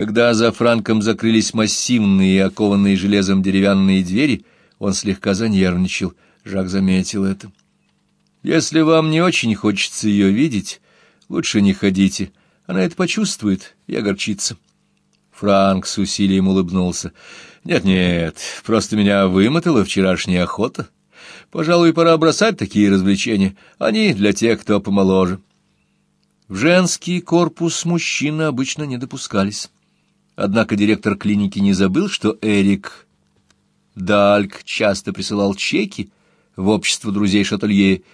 Когда за Франком закрылись массивные, окованные железом деревянные двери, он слегка занервничал. Жак заметил это. «Если вам не очень хочется ее видеть, лучше не ходите. Она это почувствует и огорчится». Франк с усилием улыбнулся. «Нет-нет, просто меня вымотала вчерашняя охота. Пожалуй, пора бросать такие развлечения. Они для тех, кто помоложе». В женский корпус мужчины обычно не допускались. Однако директор клиники не забыл, что Эрик Дальк часто присылал чеки в общество друзей Шатолье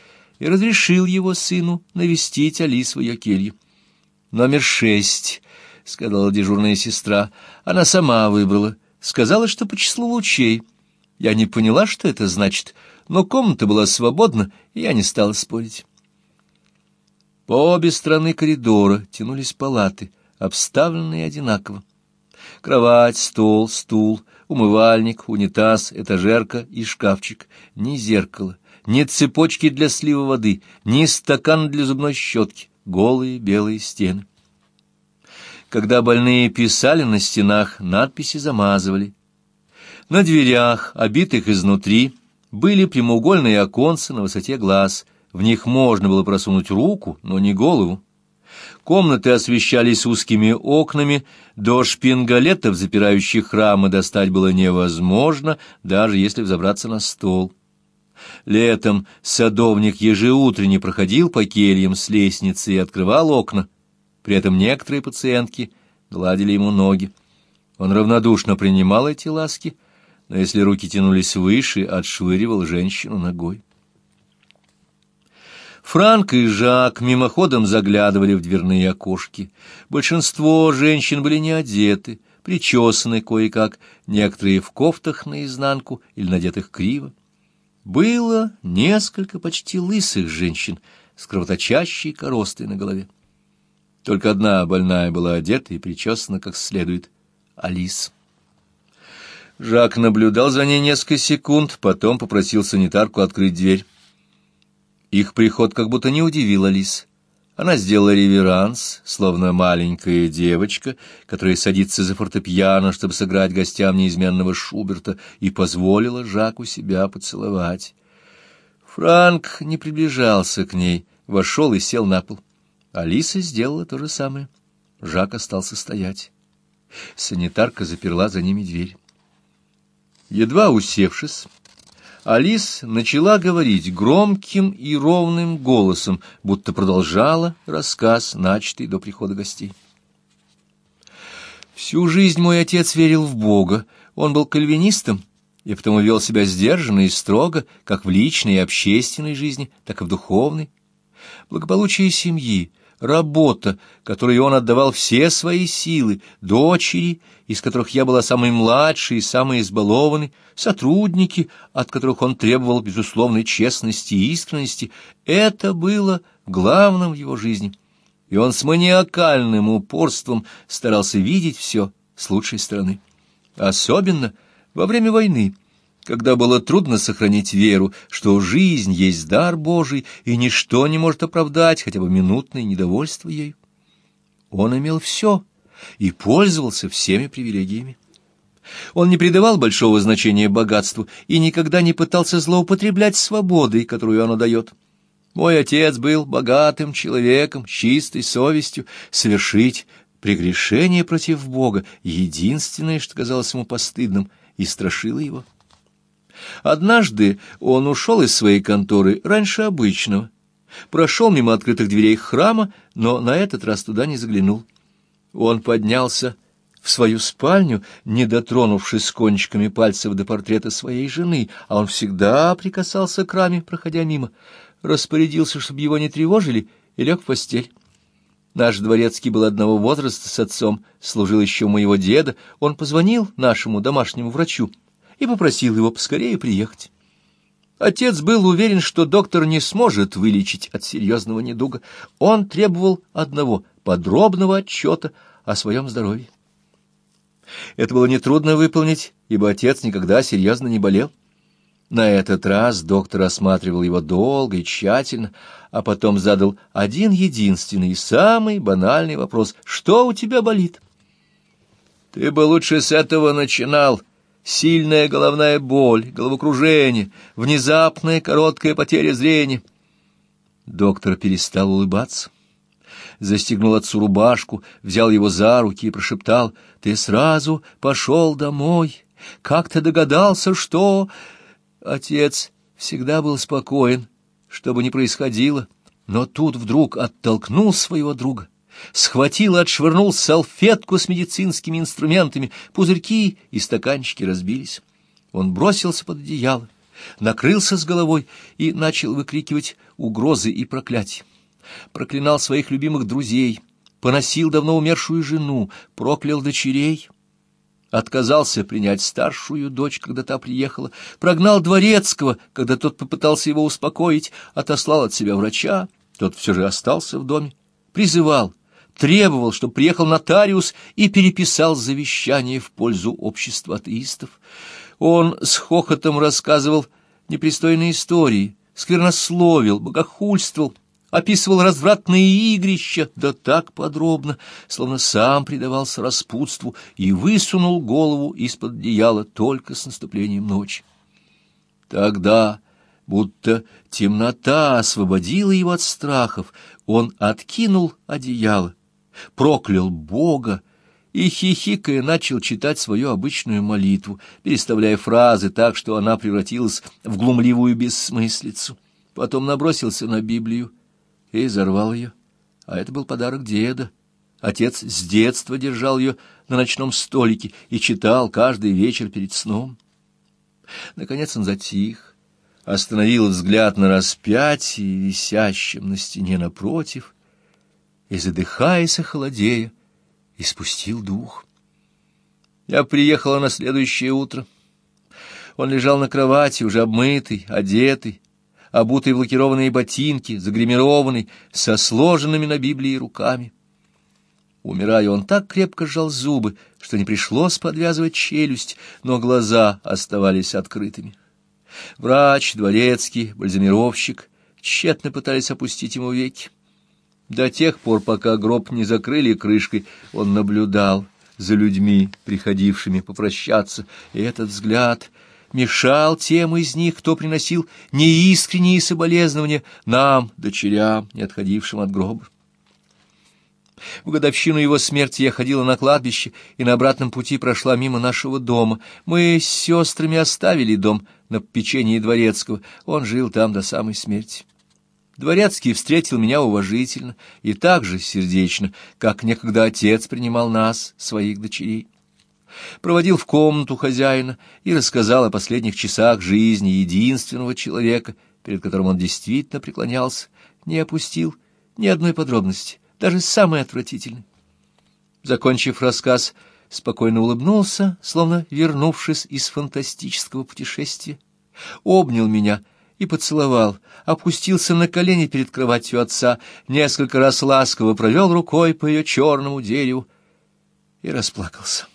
и разрешил его сыну навестить Алис в ее келье. «Номер шесть», — сказала дежурная сестра, — она сама выбрала. Сказала, что по числу лучей. Я не поняла, что это значит, но комната была свободна, и я не стала спорить. По обе стороны коридора тянулись палаты, обставленные одинаково. Кровать, стол, стул, умывальник, унитаз, этажерка и шкафчик. Ни зеркала, ни цепочки для слива воды, ни стакан для зубной щетки. Голые белые стены. Когда больные писали на стенах, надписи замазывали. На дверях, обитых изнутри, были прямоугольные оконцы на высоте глаз. В них можно было просунуть руку, но не голову. Комнаты освещались узкими окнами, до шпингалетов, запирающих храмы, достать было невозможно, даже если взобраться на стол. Летом садовник ежеутренне проходил по кельям с лестницы и открывал окна. При этом некоторые пациентки гладили ему ноги. Он равнодушно принимал эти ласки, но если руки тянулись выше, отшвыривал женщину ногой. Франк и Жак мимоходом заглядывали в дверные окошки. Большинство женщин были не одеты, причесаны кое-как, некоторые в кофтах наизнанку или надетых криво. Было несколько почти лысых женщин с кровоточащей коростой на голове. Только одна больная была одета и причесана как следует — Алис. Жак наблюдал за ней несколько секунд, потом попросил санитарку открыть дверь. Их приход как будто не удивил Алис. Она сделала реверанс, словно маленькая девочка, которая садится за фортепиано, чтобы сыграть гостям неизменного Шуберта, и позволила Жаку себя поцеловать. Франк не приближался к ней, вошел и сел на пол. Алиса сделала то же самое. Жак остался стоять. Санитарка заперла за ними дверь. Едва усевшись, Алис начала говорить громким и ровным голосом, будто продолжала рассказ, начатый до прихода гостей. Всю жизнь мой отец верил в Бога. Он был кальвинистом и потому вел себя сдержанно и строго, как в личной и общественной жизни, так и в духовной. Благополучие семьи — работа, которой он отдавал все свои силы, дочери, из которых я была самой младшей и самой избалованной, сотрудники, от которых он требовал безусловной честности и искренности, это было главным в его жизни. И он с маниакальным упорством старался видеть все с лучшей стороны. Особенно во время войны, когда было трудно сохранить веру, что жизнь есть дар Божий, и ничто не может оправдать хотя бы минутное недовольство ею. Он имел все и пользовался всеми привилегиями. Он не придавал большого значения богатству и никогда не пытался злоупотреблять свободой, которую оно дает. Мой отец был богатым человеком, чистой совестью, совершить прегрешение против Бога, единственное, что казалось ему постыдным, и страшило его. Однажды он ушел из своей конторы раньше обычного, прошел мимо открытых дверей храма, но на этот раз туда не заглянул. Он поднялся в свою спальню, не дотронувшись кончиками пальцев до портрета своей жены, а он всегда прикасался к раме, проходя мимо, распорядился, чтобы его не тревожили, и лег в постель. Наш дворецкий был одного возраста с отцом, служил еще у моего деда. Он позвонил нашему домашнему врачу и попросил его поскорее приехать. Отец был уверен, что доктор не сможет вылечить от серьезного недуга. Он требовал одного — подробного отчета о своем здоровье. Это было нетрудно выполнить, ибо отец никогда серьезно не болел. На этот раз доктор осматривал его долго и тщательно, а потом задал один единственный, самый банальный вопрос «Что у тебя болит?» Ты бы лучше с этого начинал. Сильная головная боль, головокружение, внезапная короткая потеря зрения. Доктор перестал улыбаться. Застегнул отцу рубашку, взял его за руки и прошептал, «Ты сразу пошел домой. Как ты догадался, что...» Отец всегда был спокоен, что бы ни происходило, но тут вдруг оттолкнул своего друга схватил и отшвырнул салфетку с медицинскими инструментами, пузырьки и стаканчики разбились. Он бросился под одеяло, накрылся с головой и начал выкрикивать угрозы и проклятия. Проклинал своих любимых друзей, поносил давно умершую жену, проклял дочерей, отказался принять старшую дочь, когда та приехала, прогнал дворецкого, когда тот попытался его успокоить, отослал от себя врача, тот все же остался в доме, призывал, требовал, чтобы приехал нотариус и переписал завещание в пользу общества атеистов. Он с хохотом рассказывал непристойные истории, сквернословил, богохульствовал, описывал развратные игрища, да так подробно, словно сам предавался распутству и высунул голову из-под одеяла только с наступлением ночи. Тогда, будто темнота освободила его от страхов, он откинул одеяло, проклял Бога и, хихикая, начал читать свою обычную молитву, переставляя фразы так, что она превратилась в глумливую бессмыслицу. Потом набросился на Библию и изорвал ее. А это был подарок деда. Отец с детства держал ее на ночном столике и читал каждый вечер перед сном. Наконец он затих, остановил взгляд на распятие, висящем на стене напротив, и, задыхаясь и холодея, испустил дух. Я приехала на следующее утро. Он лежал на кровати, уже обмытый, одетый, обутый в лакированные ботинки, загримированный, со сложенными на Библии руками. Умирая, он так крепко сжал зубы, что не пришлось подвязывать челюсть, но глаза оставались открытыми. Врач, дворецкий, бальзамировщик тщетно пытались опустить ему веки. До тех пор, пока гроб не закрыли крышкой, он наблюдал за людьми, приходившими попрощаться, и этот взгляд мешал тем из них, кто приносил неискренние соболезнования нам, дочерям, не отходившим от гроба. В годовщину его смерти я ходила на кладбище и на обратном пути прошла мимо нашего дома. Мы с сестрами оставили дом на печенье Дворецкого. Он жил там до самой смерти. Дворецкий встретил меня уважительно и так же сердечно, как некогда отец принимал нас, своих дочерей. Проводил в комнату хозяина и рассказал о последних часах жизни единственного человека, перед которым он действительно преклонялся, не опустил ни одной подробности, даже самой отвратительной. Закончив рассказ, спокойно улыбнулся, словно вернувшись из фантастического путешествия, обнял меня — и поцеловал, опустился на колени перед кроватью отца, несколько раз ласково провел рукой по ее черному дереву и расплакался.